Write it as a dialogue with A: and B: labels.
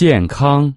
A: 健康。